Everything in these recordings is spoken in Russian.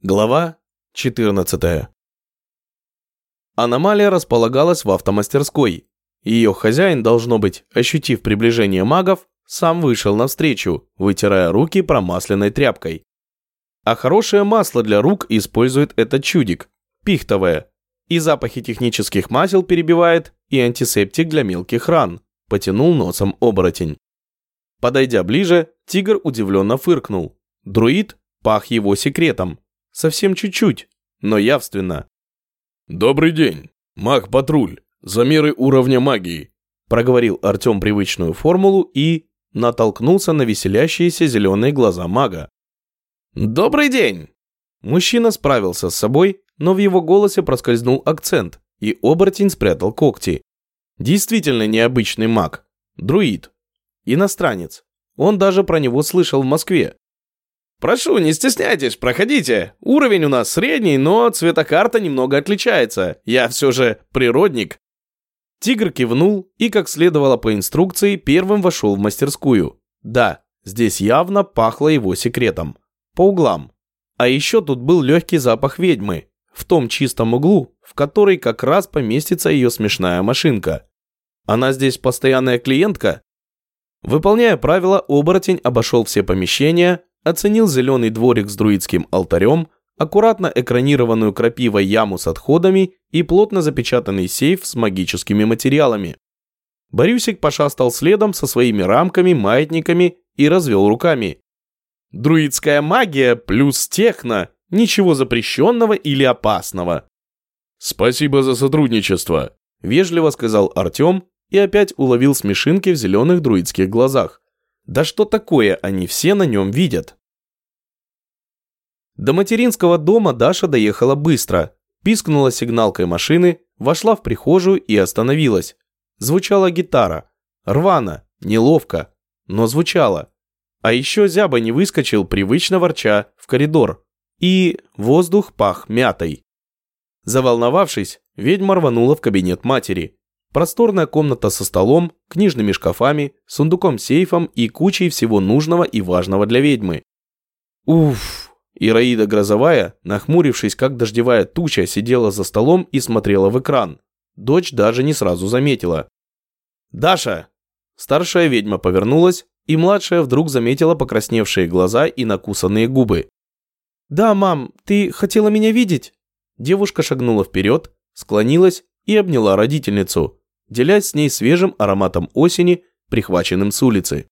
Глава 14. Аномалия располагалась в автомастерской. Ее хозяин, должно быть, ощутив приближение магов, сам вышел навстречу, вытирая руки промасленной тряпкой. А хорошее масло для рук использует этот чудик, пихтовое, и запахи технических масел перебивает, и антисептик для мелких ран, потянул носом оборотень. Подойдя ближе, тигр удивленно фыркнул. Друид пах его секретом, Совсем чуть-чуть, но явственно. «Добрый день, маг-патруль, замеры уровня магии», проговорил Артем привычную формулу и натолкнулся на веселящиеся зеленые глаза мага. «Добрый день!» Мужчина справился с собой, но в его голосе проскользнул акцент, и оборотень спрятал когти. Действительно необычный маг. Друид. Иностранец. Он даже про него слышал в Москве. «Прошу, не стесняйтесь, проходите. Уровень у нас средний, но цветокарта немного отличается. Я все же природник». Тигр кивнул и, как следовало по инструкции, первым вошел в мастерскую. Да, здесь явно пахло его секретом. По углам. А еще тут был легкий запах ведьмы. В том чистом углу, в который как раз поместится ее смешная машинка. Она здесь постоянная клиентка? Выполняя правила, оборотень обошел все помещения, оценил зеленый дворик с друидским алтарем, аккуратно экранированную крапивой яму с отходами и плотно запечатанный сейф с магическими материалами. Борюсик пошастал следом со своими рамками, маятниками и развел руками. Друидская магия плюс техно, ничего запрещенного или опасного. «Спасибо за сотрудничество», – вежливо сказал Артем и опять уловил смешинки в зеленых друидских глазах. Да что такое они все на нем видят? До материнского дома Даша доехала быстро, пискнула сигналкой машины, вошла в прихожую и остановилась. Звучала гитара. Рвано, неловко, но звучала. А еще Зяба не выскочил, привычно ворча, в коридор. И воздух пах мятой. Заволновавшись, ведьма рванула в кабинет матери. Просторная комната со столом, книжными шкафами, сундуком-сейфом и кучей всего нужного и важного для ведьмы. Уф! Ираида Грозовая, нахмурившись, как дождевая туча, сидела за столом и смотрела в экран. Дочь даже не сразу заметила. «Даша!» Старшая ведьма повернулась, и младшая вдруг заметила покрасневшие глаза и накусанные губы. «Да, мам, ты хотела меня видеть?» Девушка шагнула вперед, склонилась и обняла родительницу делясь с ней свежим ароматом осени, прихваченным с улицы.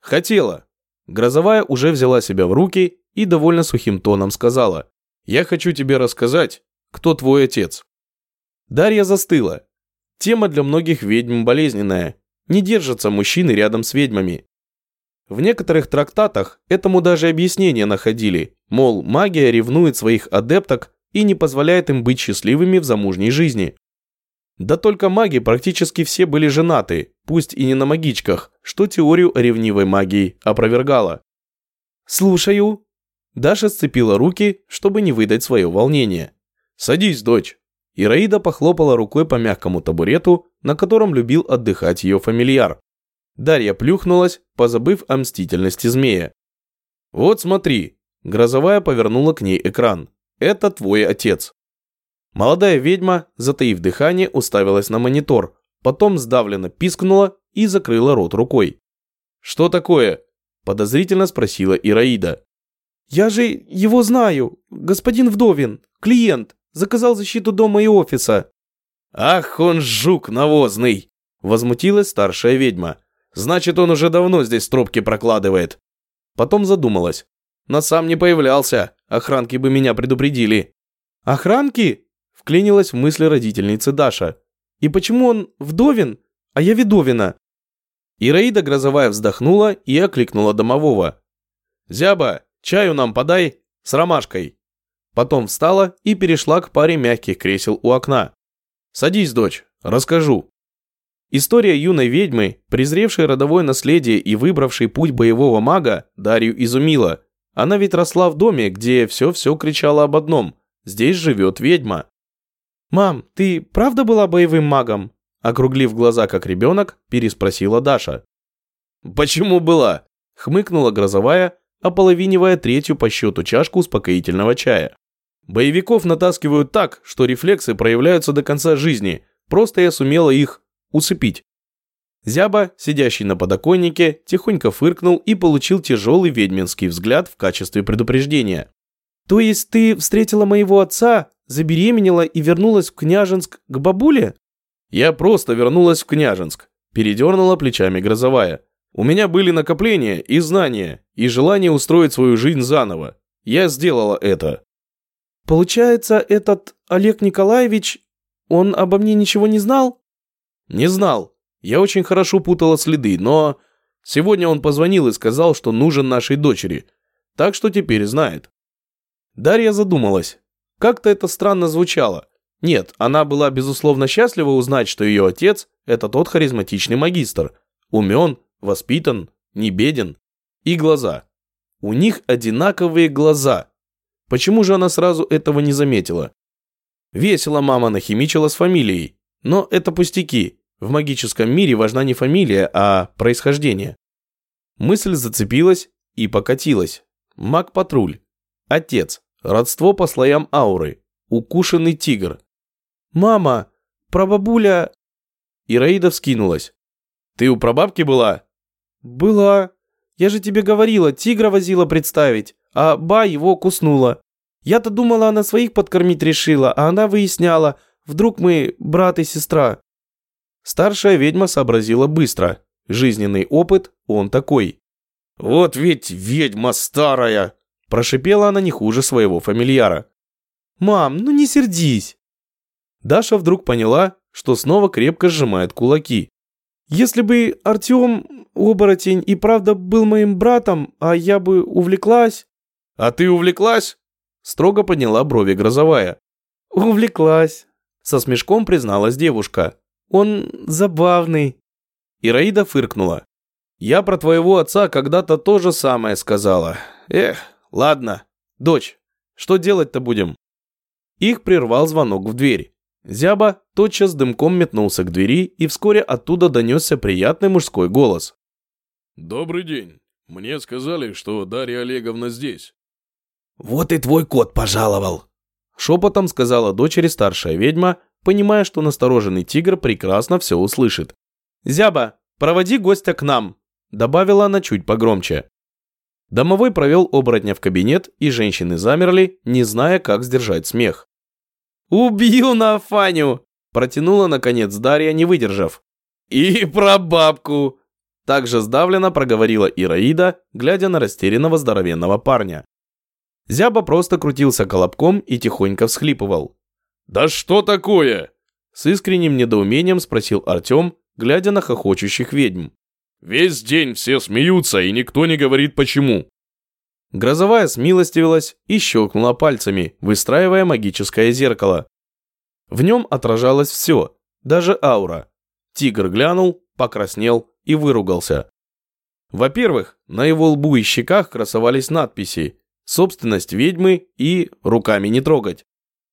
«Хотела». Грозовая уже взяла себя в руки и довольно сухим тоном сказала. «Я хочу тебе рассказать, кто твой отец». Дарья застыла. Тема для многих ведьм болезненная. Не держатся мужчины рядом с ведьмами. В некоторых трактатах этому даже объяснение находили, мол, магия ревнует своих адепток и не позволяет им быть счастливыми в замужней жизни. Да только маги практически все были женаты, пусть и не на магичках, что теорию ревнивой магии опровергало. «Слушаю». Даша сцепила руки, чтобы не выдать свое волнение. «Садись, дочь». Ираида похлопала рукой по мягкому табурету, на котором любил отдыхать ее фамильяр. Дарья плюхнулась, позабыв о мстительности змея. «Вот смотри». Грозовая повернула к ней экран. «Это твой отец». Молодая ведьма, затаив дыхание, уставилась на монитор, потом сдавленно пискнула и закрыла рот рукой. «Что такое?» – подозрительно спросила Ираида. «Я же его знаю, господин Вдовин, клиент, заказал защиту дома и офиса». «Ах, он жук навозный!» – возмутилась старшая ведьма. «Значит, он уже давно здесь тропки прокладывает». Потом задумалась. «На сам не появлялся, охранки бы меня предупредили». «Охранки?» Вклинилась в мысли родительницы Даша. «И почему он вдовен, а я ведовина?» Ираида Грозовая вздохнула и окликнула домового. «Зяба, чаю нам подай с ромашкой». Потом встала и перешла к паре мягких кресел у окна. «Садись, дочь, расскажу». История юной ведьмы, презревшей родовое наследие и выбравшей путь боевого мага, Дарью изумила. Она ведь росла в доме, где все-все кричало об одном – здесь живет ведьма. «Мам, ты правда была боевым магом?» Округлив глаза, как ребенок, переспросила Даша. «Почему была?» Хмыкнула грозовая, ополовинивая третью по счету чашку успокоительного чая. Боевиков натаскивают так, что рефлексы проявляются до конца жизни, просто я сумела их усыпить. Зяба, сидящий на подоконнике, тихонько фыркнул и получил тяжелый ведьминский взгляд в качестве предупреждения. «То есть ты встретила моего отца, забеременела и вернулась в Княжинск к бабуле?» «Я просто вернулась в Княжинск», – передернула плечами грозовая. «У меня были накопления и знания, и желание устроить свою жизнь заново. Я сделала это». «Получается, этот Олег Николаевич, он обо мне ничего не знал?» «Не знал. Я очень хорошо путала следы, но сегодня он позвонил и сказал, что нужен нашей дочери, так что теперь знает. Дарья задумалась. Как-то это странно звучало. Нет, она была безусловно счастлива узнать, что ее отец – это тот харизматичный магистр. Умен, воспитан, не беден. И глаза. У них одинаковые глаза. Почему же она сразу этого не заметила? Весело мама нахимичила с фамилией. Но это пустяки. В магическом мире важна не фамилия, а происхождение. Мысль зацепилась и покатилась. Маг-патруль. Отец. Родство по слоям ауры. Укушенный тигр. «Мама, прабабуля...» Ираида вскинулась. «Ты у прабабки была?» «Была. Я же тебе говорила, тигра возила представить, а ба его куснула. Я-то думала, она своих подкормить решила, а она выясняла, вдруг мы брат и сестра. Старшая ведьма сообразила быстро. Жизненный опыт он такой. «Вот ведь ведьма старая!» Прошипела она не хуже своего фамильяра. «Мам, ну не сердись!» Даша вдруг поняла, что снова крепко сжимает кулаки. «Если бы Артем, оборотень, и правда был моим братом, а я бы увлеклась...» «А ты увлеклась?» Строго подняла брови грозовая. «Увлеклась», со смешком призналась девушка. Он забавный». Ираида фыркнула. «Я про твоего отца когда-то то же самое сказала. Эх, ладно. Дочь, что делать-то будем?» Их прервал звонок в дверь. Зяба тотчас дымком метнулся к двери, и вскоре оттуда донесся приятный мужской голос. «Добрый день. Мне сказали, что Дарья Олеговна здесь». «Вот и твой кот пожаловал», — шепотом сказала дочери старшая ведьма, понимая, что настороженный тигр прекрасно все услышит. «Зяба, проводи гостя к нам», – добавила она чуть погромче. Домовой провел оборотня в кабинет, и женщины замерли, не зная, как сдержать смех. «Убью на Фаню!» – протянула, наконец, Дарья, не выдержав. «И про бабку!» – также сдавленно проговорила Ираида, глядя на растерянного здоровенного парня. Зяба просто крутился колобком и тихонько всхлипывал. «Да что такое?» С искренним недоумением спросил Артем, глядя на хохочущих ведьм. «Весь день все смеются, и никто не говорит почему». Грозовая смилостивилась и щелкнула пальцами, выстраивая магическое зеркало. В нем отражалось все, даже аура. Тигр глянул, покраснел и выругался. Во-первых, на его лбу и щеках красовались надписи «Собственность ведьмы» и «Руками не трогать».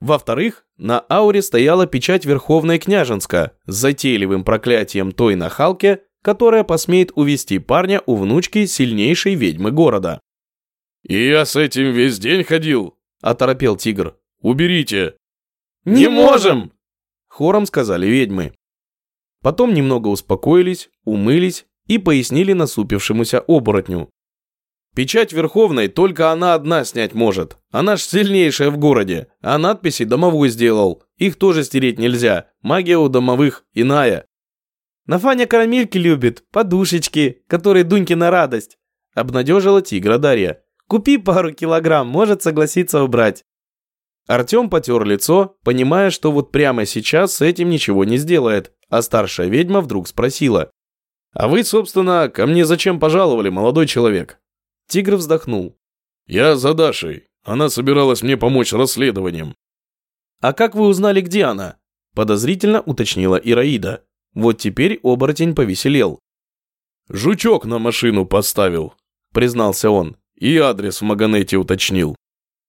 Во-вторых, на ауре стояла печать Верховной Княженска с затейливым проклятием той нахалки, которая посмеет увести парня у внучки сильнейшей ведьмы города. «И я с этим весь день ходил», – оторопел тигр. «Уберите». «Не можем!» – хором сказали ведьмы. Потом немного успокоились, умылись и пояснили насупившемуся оборотню. Печать Верховной только она одна снять может. Она ж сильнейшая в городе. А надписи домовой сделал. Их тоже стереть нельзя. Магия у домовых иная. Нафаня карамельки любит, подушечки, которые Дуньки на радость. Обнадежила тигра Дарья. Купи пару килограмм, может согласиться убрать. Артем потер лицо, понимая, что вот прямо сейчас с этим ничего не сделает, а старшая ведьма вдруг спросила. «А вы, собственно, ко мне зачем пожаловали, молодой человек?» Тигр вздохнул. «Я за Дашей. Она собиралась мне помочь расследованием». «А как вы узнали, где она?» Подозрительно уточнила Ираида. Вот теперь оборотень повеселел. «Жучок на машину поставил», признался он. «И адрес в Маганете уточнил».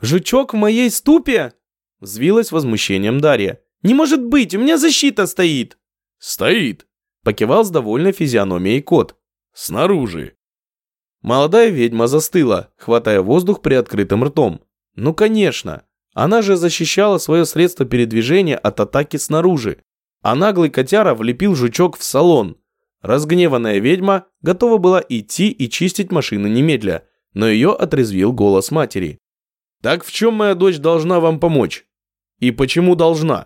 «Жучок в моей ступе?» Взвилась возмущением Дарья. «Не может быть, у меня защита стоит!» «Стоит!» Покивал с довольной физиономией кот. «Снаружи!» Молодая ведьма застыла, хватая воздух при открытым ртом. Ну конечно, она же защищала свое средство передвижения от атаки снаружи. А наглый котяра влепил жучок в салон. Разгневанная ведьма готова была идти и чистить машину немедля, но ее отрезвил голос матери. «Так в чем моя дочь должна вам помочь? И почему должна?»